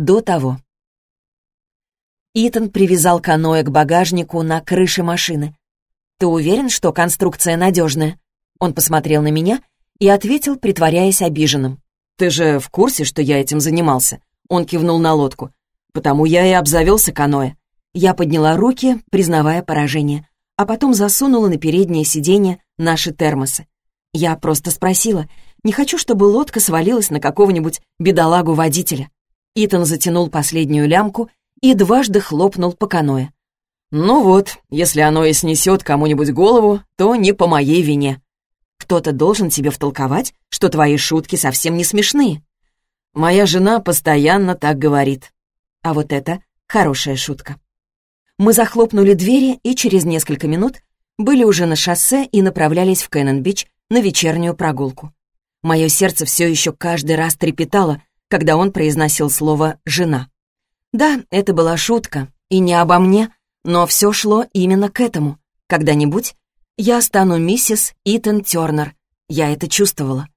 до того. Итан привязал каноэ к багажнику на крыше машины. «Ты уверен, что конструкция надежная?» Он посмотрел на меня и ответил, притворяясь обиженным. «Ты же в курсе, что я этим занимался?» Он кивнул на лодку. «Потому я и обзавелся каноэ». Я подняла руки, признавая поражение, а потом засунула на переднее сиденье наши термосы. Я просто спросила, не хочу, чтобы лодка свалилась на какого-нибудь бедолагу-водителя. Итан затянул последнюю лямку и дважды хлопнул по каноэ. «Ну вот, если оно и снесет кому-нибудь голову, то не по моей вине. Кто-то должен тебе втолковать, что твои шутки совсем не смешные. Моя жена постоянно так говорит. А вот это хорошая шутка». Мы захлопнули двери и через несколько минут были уже на шоссе и направлялись в Кэннон-Бич на вечернюю прогулку. Мое сердце все еще каждый раз трепетало, когда он произносил слово «жена». Да, это была шутка, и не обо мне, но все шло именно к этому. Когда-нибудь я стану миссис Итан Тернер. Я это чувствовала.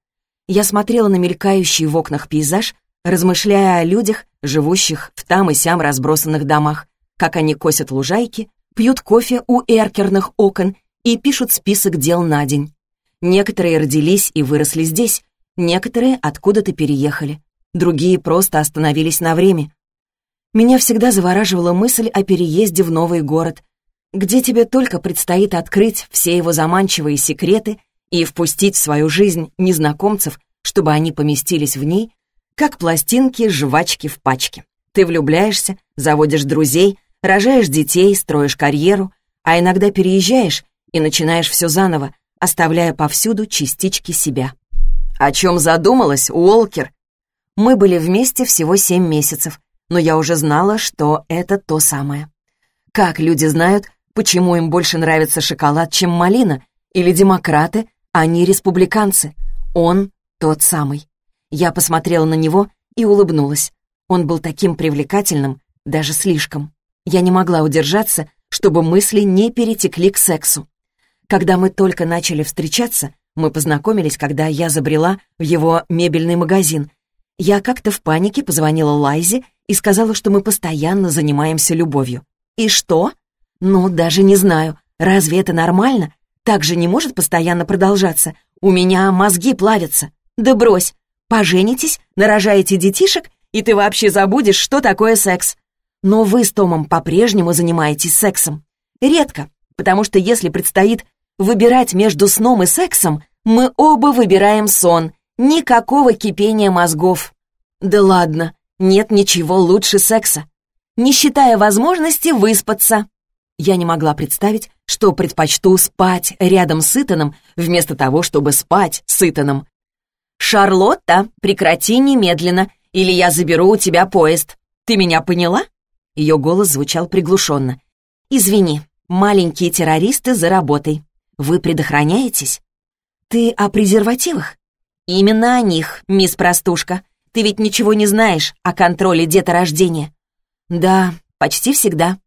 Я смотрела на мелькающий в окнах пейзаж, размышляя о людях, живущих в там и сям разбросанных домах, как они косят лужайки, пьют кофе у эркерных окон и пишут список дел на день. Некоторые родились и выросли здесь, некоторые откуда-то переехали другие просто остановились на время. Меня всегда завораживала мысль о переезде в новый город, где тебе только предстоит открыть все его заманчивые секреты и впустить в свою жизнь незнакомцев, чтобы они поместились в ней, как пластинки жвачки в пачке. Ты влюбляешься, заводишь друзей, рожаешь детей, строишь карьеру, а иногда переезжаешь и начинаешь все заново, оставляя повсюду частички себя. О чем задумалась, Уолкер? Мы были вместе всего семь месяцев, но я уже знала, что это то самое. Как люди знают, почему им больше нравится шоколад, чем малина, или демократы, а не республиканцы? Он тот самый. Я посмотрела на него и улыбнулась. Он был таким привлекательным, даже слишком. Я не могла удержаться, чтобы мысли не перетекли к сексу. Когда мы только начали встречаться, мы познакомились, когда я забрела в его мебельный магазин, я как-то в панике позвонила Лайзе и сказала, что мы постоянно занимаемся любовью. И что? Ну, даже не знаю. Разве это нормально? Так же не может постоянно продолжаться. У меня мозги плавятся. Да брось. Поженитесь, нарожаете детишек, и ты вообще забудешь, что такое секс. Но вы с Томом по-прежнему занимаетесь сексом. Редко, потому что если предстоит выбирать между сном и сексом, мы оба выбираем сон, Никакого кипения мозгов. Да ладно, нет ничего лучше секса. Не считая возможности выспаться. Я не могла представить, что предпочту спать рядом с Итаном, вместо того, чтобы спать с Итаном. «Шарлотта, прекрати немедленно, или я заберу у тебя поезд. Ты меня поняла?» Ее голос звучал приглушенно. «Извини, маленькие террористы за работой. Вы предохраняетесь?» «Ты о презервативах?» «Именно о них, мисс Простушка. Ты ведь ничего не знаешь о контроле деторождения». «Да, почти всегда».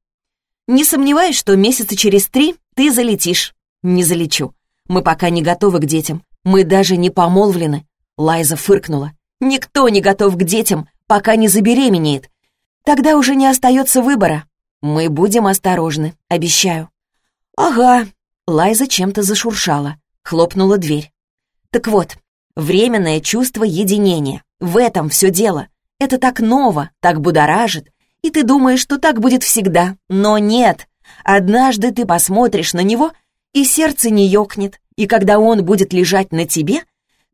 «Не сомневаюсь, что месяца через три ты залетишь». «Не залечу. Мы пока не готовы к детям. Мы даже не помолвлены». Лайза фыркнула. «Никто не готов к детям, пока не забеременеет. Тогда уже не остается выбора. Мы будем осторожны, обещаю». «Ага». Лайза чем-то зашуршала. Хлопнула дверь. «Так вот, Временное чувство единения. В этом все дело. Это так ново, так будоражит. И ты думаешь, что так будет всегда. Но нет. Однажды ты посмотришь на него, и сердце не ёкнет. И когда он будет лежать на тебе,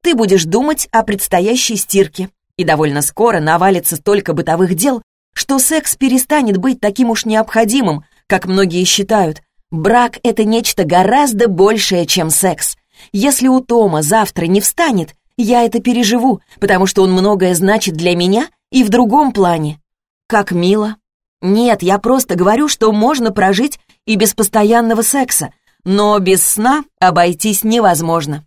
ты будешь думать о предстоящей стирке. И довольно скоро навалится столько бытовых дел, что секс перестанет быть таким уж необходимым, как многие считают. Брак — это нечто гораздо большее, чем секс. Если у Тома завтра не встанет, я это переживу, потому что он многое значит для меня и в другом плане. Как мило. Нет, я просто говорю, что можно прожить и без постоянного секса, но без сна обойтись невозможно.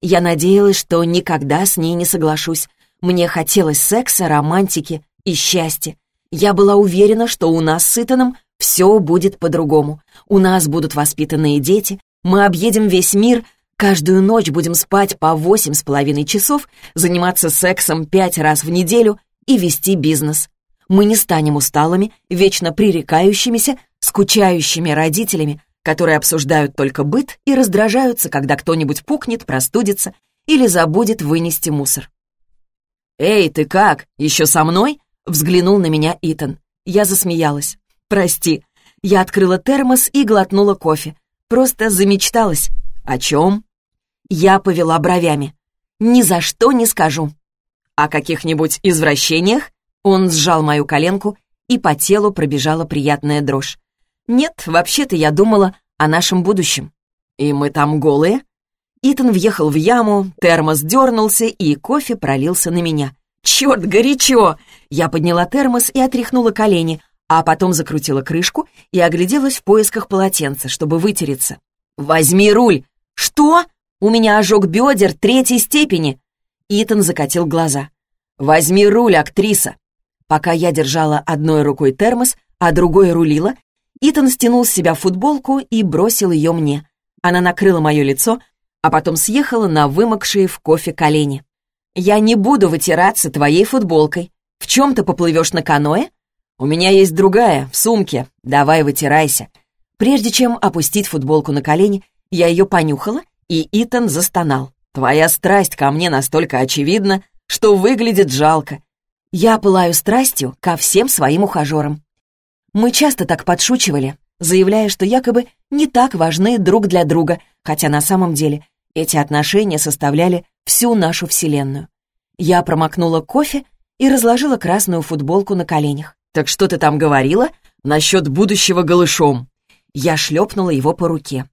Я надеялась, что никогда с ней не соглашусь. Мне хотелось секса, романтики и счастья. Я была уверена, что у нас с Итаном все будет по-другому. У нас будут воспитанные дети, мы объедем весь мир, Каждую ночь будем спать по восемь с половиной часов, заниматься сексом пять раз в неделю и вести бизнес. Мы не станем усталыми, вечно пререкающимися, скучающими родителями, которые обсуждают только быт и раздражаются, когда кто-нибудь пукнет, простудится или забудет вынести мусор. «Эй, ты как? Еще со мной?» — взглянул на меня Итан. Я засмеялась. «Прости». Я открыла термос и глотнула кофе. Просто замечталась. «О чем?» Я повела бровями. «Ни за что не скажу». «О каких-нибудь извращениях?» Он сжал мою коленку, и по телу пробежала приятная дрожь. «Нет, вообще-то я думала о нашем будущем». «И мы там голые?» Итан въехал в яму, термос дернулся, и кофе пролился на меня. «Черт, горячо!» Я подняла термос и отряхнула колени, а потом закрутила крышку и огляделась в поисках полотенца, чтобы вытереться. «Возьми руль!» «Что? У меня ожог бедер третьей степени!» Итан закатил глаза. «Возьми руль, актриса!» Пока я держала одной рукой термос, а другой рулила, Итан стянул с себя футболку и бросил ее мне. Она накрыла мое лицо, а потом съехала на вымокшие в кофе колени. «Я не буду вытираться твоей футболкой. В чем ты поплывешь на каноэ? У меня есть другая, в сумке. Давай вытирайся». Прежде чем опустить футболку на колени, я ее понюхала, и Итан застонал. «Твоя страсть ко мне настолько очевидна, что выглядит жалко. Я пылаю страстью ко всем своим ухажерам. Мы часто так подшучивали, заявляя, что якобы не так важны друг для друга, хотя на самом деле эти отношения составляли всю нашу Вселенную. Я промокнула кофе и разложила красную футболку на коленях. «Так что ты там говорила насчет будущего голышом?» Я шлепнула его по руке.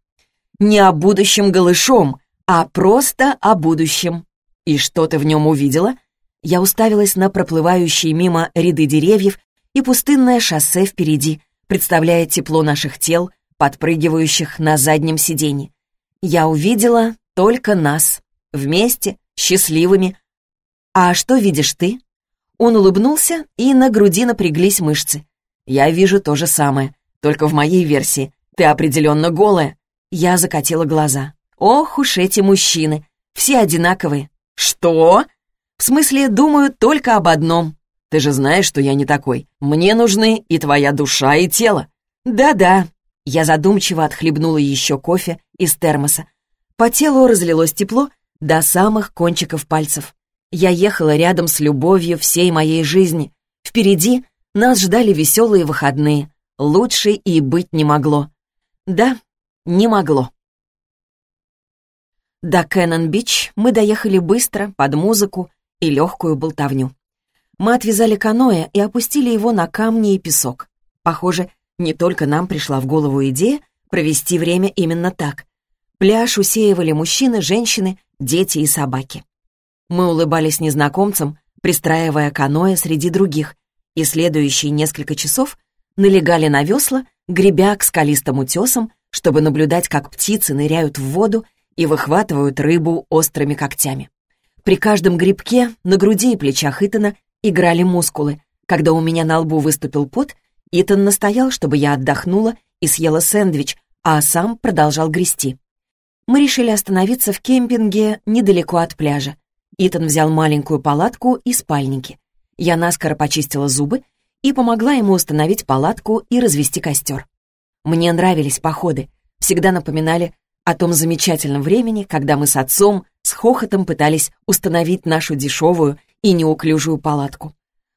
«Не о будущем голышом, а просто о будущем». «И что ты в нем увидела?» Я уставилась на проплывающие мимо ряды деревьев и пустынное шоссе впереди, представляя тепло наших тел, подпрыгивающих на заднем сиденье. Я увидела только нас. Вместе, счастливыми. А что видишь ты? Он улыбнулся, и на груди напряглись мышцы. Я вижу то же самое, только в моей версии. Ты определенно голая. Я закатила глаза. Ох уж эти мужчины. Все одинаковые. Что? В смысле, думаю только об одном. Ты же знаешь, что я не такой. Мне нужны и твоя душа, и тело. Да-да. Я задумчиво отхлебнула еще кофе из термоса. По телу разлилось тепло до самых кончиков пальцев. Я ехала рядом с любовью всей моей жизни. Впереди нас ждали веселые выходные. Лучше и быть не могло. Да, не могло. До Кэннон-Бич мы доехали быстро, под музыку и легкую болтовню. Мы отвязали каноэ и опустили его на камни и песок. Похоже, не только нам пришла в голову идея провести время именно так. Пляж усеивали мужчины, женщины, дети и собаки. Мы улыбались незнакомцам, пристраивая каноэ среди других, и следующие несколько часов налегали на весла, гребя к скалистым утесам, чтобы наблюдать, как птицы ныряют в воду и выхватывают рыбу острыми когтями. При каждом грибке на груди и плечах Итана играли мускулы. Когда у меня на лбу выступил пот, Итан настоял, чтобы я отдохнула и съела сэндвич, а сам продолжал грести мы решили остановиться в кемпинге недалеко от пляжа. Итан взял маленькую палатку и спальники. Я наскоро почистила зубы и помогла ему установить палатку и развести костер. Мне нравились походы, всегда напоминали о том замечательном времени, когда мы с отцом с хохотом пытались установить нашу дешевую и неуклюжую палатку.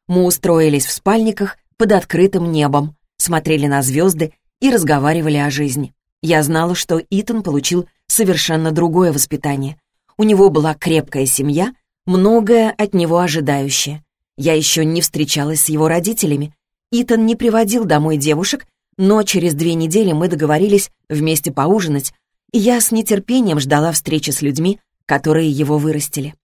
Мы устроились в спальниках под открытым небом, смотрели на звезды и разговаривали о жизни. Я знала, что Итан получил совершенно другое воспитание. У него была крепкая семья, многое от него ожидающее. Я еще не встречалась с его родителями. Итан не приводил домой девушек, но через две недели мы договорились вместе поужинать, и я с нетерпением ждала встречи с людьми, которые его вырастили.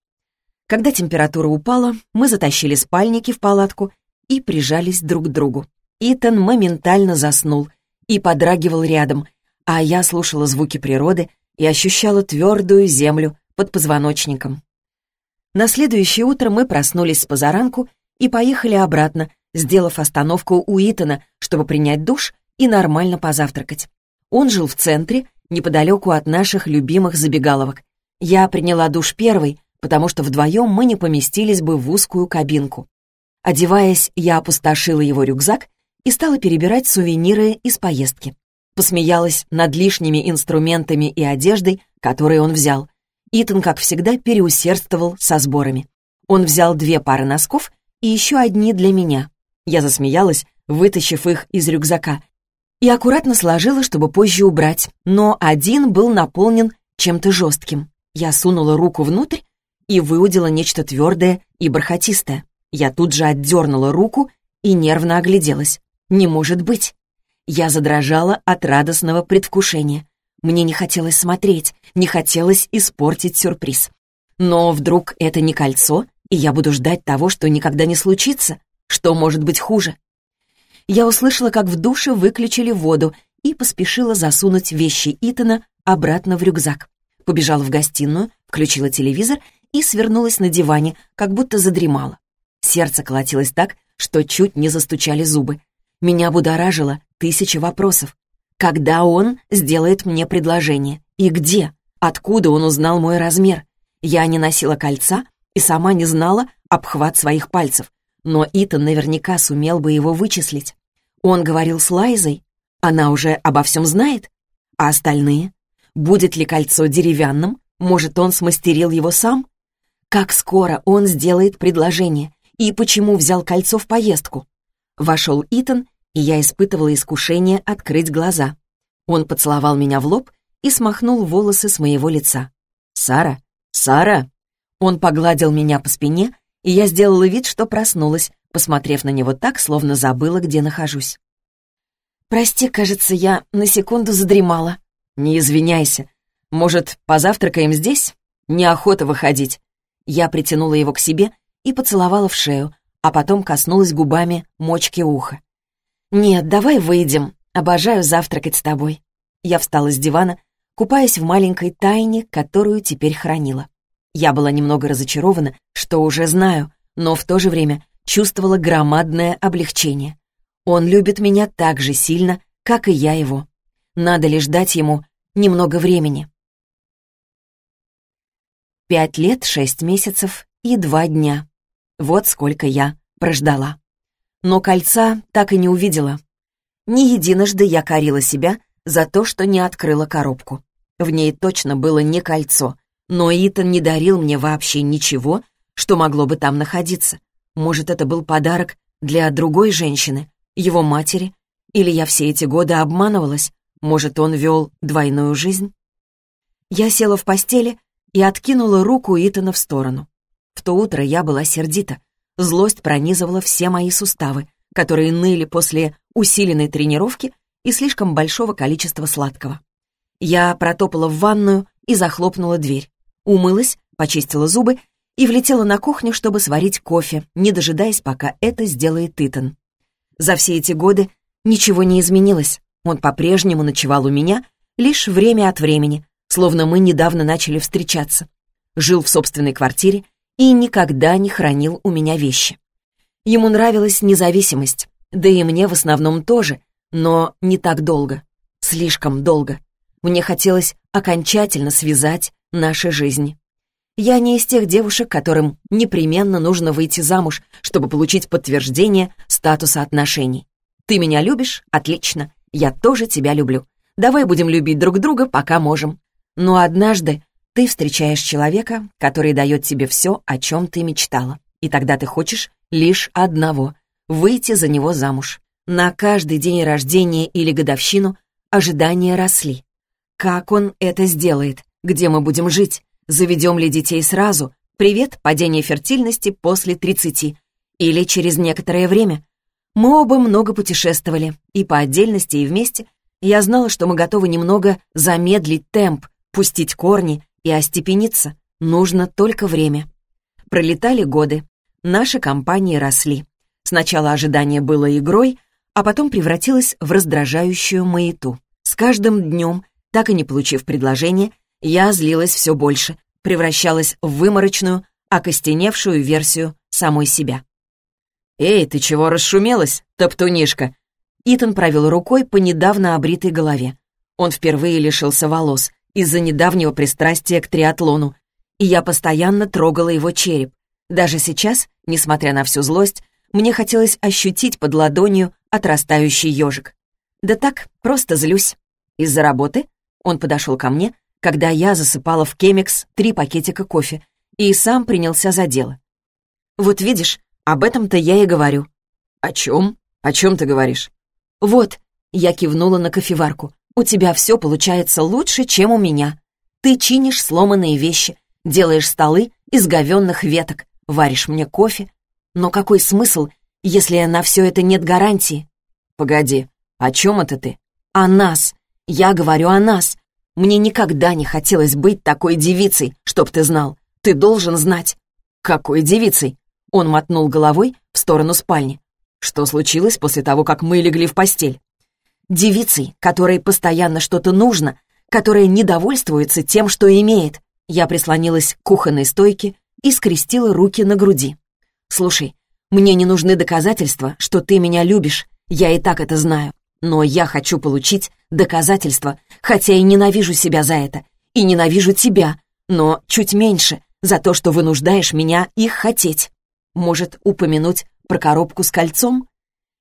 Когда температура упала, мы затащили спальники в палатку и прижались друг к другу. Итан моментально заснул и подрагивал рядом, а я слушала звуки природы и ощущала твердую землю под позвоночником. На следующее утро мы проснулись с позаранку и поехали обратно, сделав остановку у Итана, чтобы принять душ и нормально позавтракать. Он жил в центре, неподалеку от наших любимых забегаловок. Я приняла душ первой, потому что вдвоем мы не поместились бы в узкую кабинку. Одеваясь, я опустошила его рюкзак и стала перебирать сувениры из поездки. Посмеялась над лишними инструментами и одеждой, которые он взял. Итан, как всегда, переусердствовал со сборами. Он взял две пары носков и еще одни для меня. Я засмеялась, вытащив их из рюкзака, и аккуратно сложила, чтобы позже убрать, но один был наполнен чем-то жестким. Я сунула руку внутрь и выудила нечто твердое и бархатистое. Я тут же отдернула руку и нервно огляделась. Не может быть. Я задрожала от радостного предвкушения. Мне не хотелось смотреть, не хотелось испортить сюрприз. Но вдруг это не кольцо, и я буду ждать того, что никогда не случится? Что может быть хуже? Я услышала, как в душе выключили воду и поспешила засунуть вещи Итана обратно в рюкзак. Побежала в гостиную, включила телевизор и свернулась на диване, как будто задремала. Сердце колотилось так, что чуть не застучали зубы. Меня будоражило тысячи вопросов. Когда он сделает мне предложение? И где? Откуда он узнал мой размер? Я не носила кольца и сама не знала обхват своих пальцев. Но Итан наверняка сумел бы его вычислить. Он говорил с Лайзой. Она уже обо всем знает. А остальные? Будет ли кольцо деревянным? Может, он смастерил его сам? Как скоро он сделает предложение? И почему взял кольцо в поездку? Вошел Итан, и я испытывала искушение открыть глаза. Он поцеловал меня в лоб и смахнул волосы с моего лица. «Сара! Сара!» Он погладил меня по спине, и я сделала вид, что проснулась, посмотрев на него так, словно забыла, где нахожусь. «Прости, кажется, я на секунду задремала». «Не извиняйся. Может, позавтракаем здесь? Неохота выходить». Я притянула его к себе и поцеловала в шею, а потом коснулась губами мочки уха. «Нет, давай выйдем. Обожаю завтракать с тобой». Я встала с дивана, купаясь в маленькой тайне, которую теперь хранила. Я была немного разочарована, что уже знаю, но в то же время чувствовала громадное облегчение. Он любит меня так же сильно, как и я его. Надо лишь дать ему немного времени. Пять лет, шесть месяцев и два дня. Вот сколько я прождала. Но кольца так и не увидела. Не единожды я корила себя за то, что не открыла коробку. В ней точно было не кольцо, но Итан не дарил мне вообще ничего, что могло бы там находиться. Может, это был подарок для другой женщины, его матери? Или я все эти годы обманывалась? Может, он вел двойную жизнь? Я села в постели и откинула руку Итана в сторону. В то утро я была сердита. Злость пронизывала все мои суставы, которые ныли после усиленной тренировки и слишком большого количества сладкого. Я протопала в ванную и захлопнула дверь. Умылась, почистила зубы и влетела на кухню, чтобы сварить кофе, не дожидаясь, пока это сделает Итан. За все эти годы ничего не изменилось. Он по-прежнему ночевал у меня лишь время от времени, словно мы недавно начали встречаться. Жил в собственной квартире и никогда не хранил у меня вещи. Ему нравилась независимость, да и мне в основном тоже, но не так долго, слишком долго. Мне хотелось окончательно связать наши жизни. Я не из тех девушек, которым непременно нужно выйти замуж, чтобы получить подтверждение статуса отношений. Ты меня любишь? Отлично. Я тоже тебя люблю. Давай будем любить друг друга, пока можем. Но однажды ты встречаешь человека, который дает тебе все, о чем ты мечтала. И тогда ты хочешь лишь одного — выйти за него замуж. На каждый день рождения или годовщину ожидания росли. Как он это сделает? Где мы будем жить? Заведем ли детей сразу? Привет, падение фертильности после 30. Или через некоторое время? Мы оба много путешествовали, и по отдельности, и вместе. Я знала, что мы готовы немного замедлить темп, пустить корни и остепениться. Нужно только время. Пролетали годы. Наши компании росли. Сначала ожидание было игрой, а потом превратилось в раздражающую маяту. С каждым днем, так и не получив предложение, я злилась все больше, превращалась в выморочную, окостеневшую версию самой себя. «Эй, ты чего расшумелась, топтунишка?» Итан провел рукой по недавно обритой голове. Он впервые лишился волос, из-за недавнего пристрастия к триатлону, и я постоянно трогала его череп. Даже сейчас, несмотря на всю злость, Мне хотелось ощутить под ладонью отрастающий ежик. Да так, просто злюсь. Из-за работы он подошел ко мне, когда я засыпала в кемикс три пакетика кофе, и сам принялся за дело. «Вот видишь, об этом-то я и говорю». «О чем? О чем ты говоришь?» «Вот», — я кивнула на кофеварку, «у тебя все получается лучше, чем у меня. Ты чинишь сломанные вещи, делаешь столы из говенных веток, варишь мне кофе. Но какой смысл, если на все это нет гарантии?» «Погоди, о чем это ты?» «О нас. Я говорю о нас. Мне никогда не хотелось быть такой девицей, чтоб ты знал. Ты должен знать». «Какой девицей?» Он мотнул головой в сторону спальни. «Что случилось после того, как мы легли в постель?» «Девицей, которой постоянно что-то нужно, которая недовольствуется тем, что имеет». Я прислонилась к кухонной стойке и скрестила руки на груди. «Слушай, мне не нужны доказательства, что ты меня любишь. Я и так это знаю. Но я хочу получить доказательства, хотя и ненавижу себя за это. И ненавижу тебя, но чуть меньше, за то, что вынуждаешь меня их хотеть. Может, упомянуть про коробку с кольцом?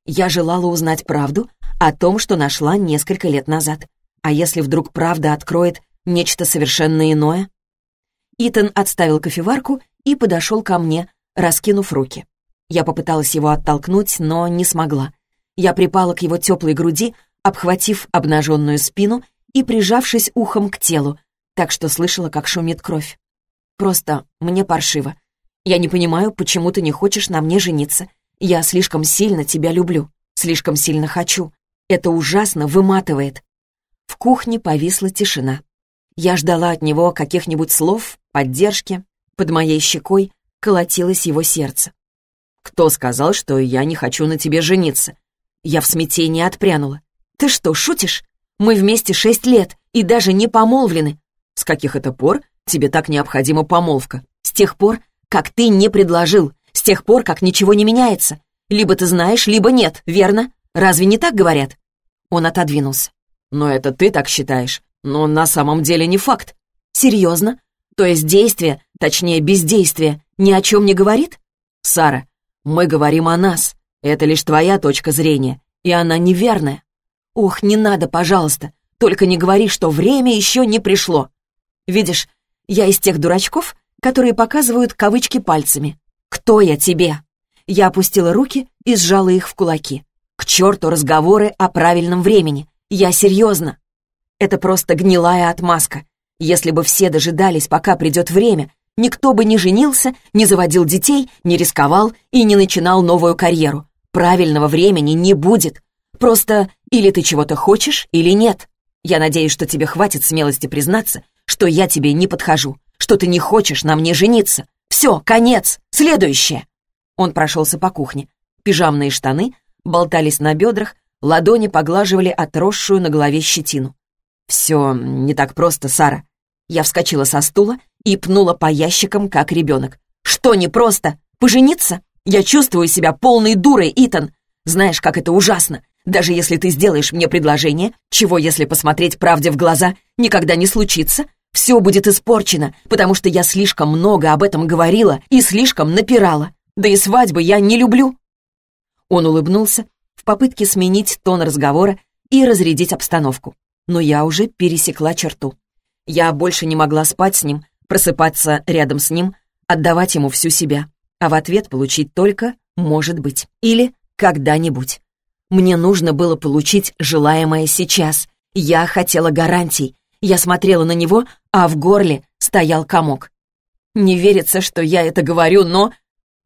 Я желала узнать правду о том, что нашла несколько лет назад. А если вдруг правда откроет нечто совершенно иное? Итан отставил кофеварку и подошел ко мне, раскинув руки. Я попыталась его оттолкнуть, но не смогла. Я припала к его теплой груди, обхватив обнаженную спину и прижавшись ухом к телу, так что слышала, как шумит кровь. Просто мне паршиво. Я не понимаю, почему ты не хочешь на мне жениться. Я слишком сильно тебя люблю, слишком сильно хочу. Это ужасно выматывает. В кухне повисла тишина. Я ждала от него каких-нибудь слов, поддержки. Под моей щекой колотилось его сердце. «Кто сказал, что я не хочу на тебе жениться?» Я в смятении отпрянула. «Ты что, шутишь? Мы вместе шесть лет и даже не помолвлены. С каких это пор тебе так необходима помолвка? С тех пор, как ты не предложил, с тех пор, как ничего не меняется. Либо ты знаешь, либо нет, верно? Разве не так говорят?» Он отодвинулся. «Но это ты так считаешь. Но на самом деле не факт». «Серьезно? То есть действие, точнее бездействие, ни о чем не говорит?» «Сара, мы говорим о нас. Это лишь твоя точка зрения, и она неверная. Ох, не надо, пожалуйста. Только не говори, что время еще не пришло. Видишь, я из тех дурачков, которые показывают кавычки пальцами. Кто я тебе? Я опустила руки и сжала их в кулаки. К черту разговоры о правильном времени. Я серьезно. Это просто гнилая отмазка. Если бы все дожидались, пока придет время, никто бы не женился, не заводил детей, не рисковал и не начинал новую карьеру. Правильного времени не будет. Просто или ты чего-то хочешь, или нет. Я надеюсь, что тебе хватит смелости признаться, что я тебе не подхожу, что ты не хочешь на мне жениться. Все, конец, следующее. Он прошелся по кухне. Пижамные штаны болтались на бедрах, ладони поглаживали отросшую на голове щетину. «Все не так просто, Сара». Я вскочила со стула и пнула по ящикам, как ребенок. «Что не просто? Пожениться? Я чувствую себя полной дурой, Итан. Знаешь, как это ужасно. Даже если ты сделаешь мне предложение, чего, если посмотреть правде в глаза, никогда не случится, все будет испорчено, потому что я слишком много об этом говорила и слишком напирала. Да и свадьбы я не люблю». Он улыбнулся в попытке сменить тон разговора и разрядить обстановку. Но я уже пересекла черту. Я больше не могла спать с ним, просыпаться рядом с ним, отдавать ему всю себя а в ответ получить только «может быть» или «когда-нибудь». Мне нужно было получить желаемое сейчас. Я хотела гарантий. Я смотрела на него, а в горле стоял комок. Не верится, что я это говорю, но...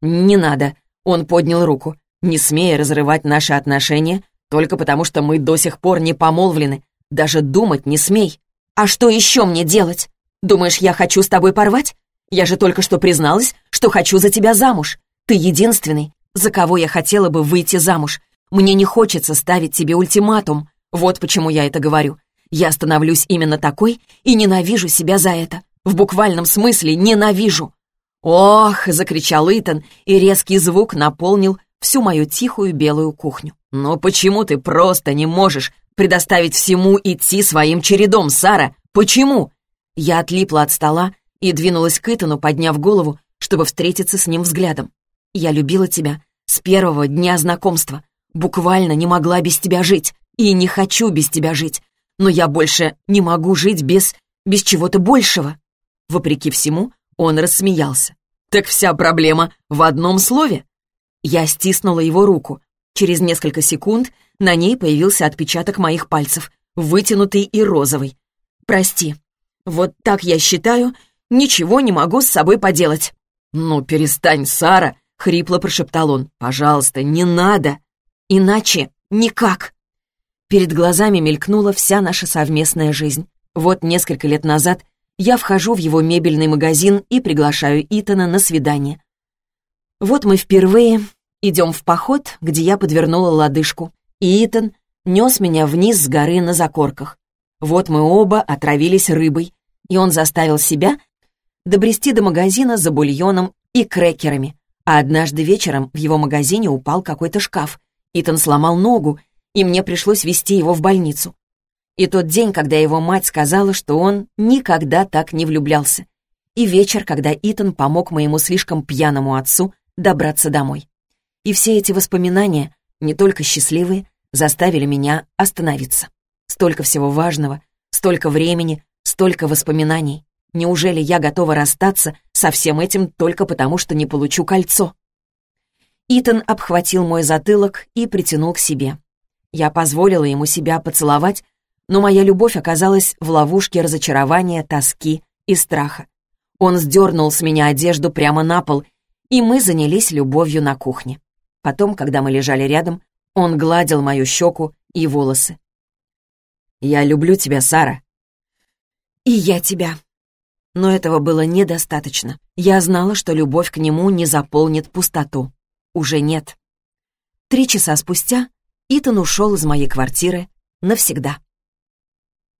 Не надо. Он поднял руку, не смея разрывать наши отношения, только потому что мы до сих пор не помолвлены. Даже думать не смей. А что еще мне делать? Думаешь, я хочу с тобой порвать? Я же только что призналась, что хочу за тебя замуж. Ты единственный, за кого я хотела бы выйти замуж. Мне не хочется ставить тебе ультиматум. Вот почему я это говорю. Я становлюсь именно такой и ненавижу себя за это. В буквальном смысле ненавижу. «Ох!» — закричал Итан, и резкий звук наполнил всю мою тихую белую кухню. «Но почему ты просто не можешь предоставить всему идти своим чередом, Сара? Почему?» Я отлипла от стола и двинулась к Итану, подняв голову, чтобы встретиться с ним взглядом. «Я любила тебя, С первого дня знакомства. Буквально не могла без тебя жить. И не хочу без тебя жить. Но я больше не могу жить без... без чего-то большего». Вопреки всему, он рассмеялся. «Так вся проблема в одном слове?» Я стиснула его руку. Через несколько секунд на ней появился отпечаток моих пальцев, вытянутый и розовый. «Прости. Вот так я считаю, ничего не могу с собой поделать». «Ну, перестань, Сара!» — хрипло прошептал он. «Пожалуйста, не надо!» «Иначе никак!» Перед глазами мелькнула вся наша совместная жизнь. Вот несколько лет назад я вхожу в его мебельный магазин и приглашаю Итана на свидание. Вот мы впервые идем в поход, где я подвернула лодыжку, и Итан нес меня вниз с горы на закорках. Вот мы оба отравились рыбой, и он заставил себя добрести до магазина за бульоном и крекерами. А однажды вечером в его магазине упал какой-то шкаф. Итан сломал ногу, и мне пришлось везти его в больницу. И тот день, когда его мать сказала, что он никогда так не влюблялся. И вечер, когда Итан помог моему слишком пьяному отцу добраться домой. И все эти воспоминания, не только счастливые, заставили меня остановиться. Столько всего важного, столько времени, столько воспоминаний. Неужели я готова расстаться со всем этим только потому, что не получу кольцо? Итан обхватил мой затылок и притянул к себе. Я позволила ему себя поцеловать, но моя любовь оказалась в ловушке разочарования, тоски и страха. Он сдернул с меня одежду прямо на пол, и мы занялись любовью на кухне. Потом, когда мы лежали рядом, он гладил мою щеку и волосы. «Я люблю тебя, Сара». «И я тебя». Но этого было недостаточно. Я знала, что любовь к нему не заполнит пустоту. Уже нет. Три часа спустя Итан ушел из моей квартиры навсегда.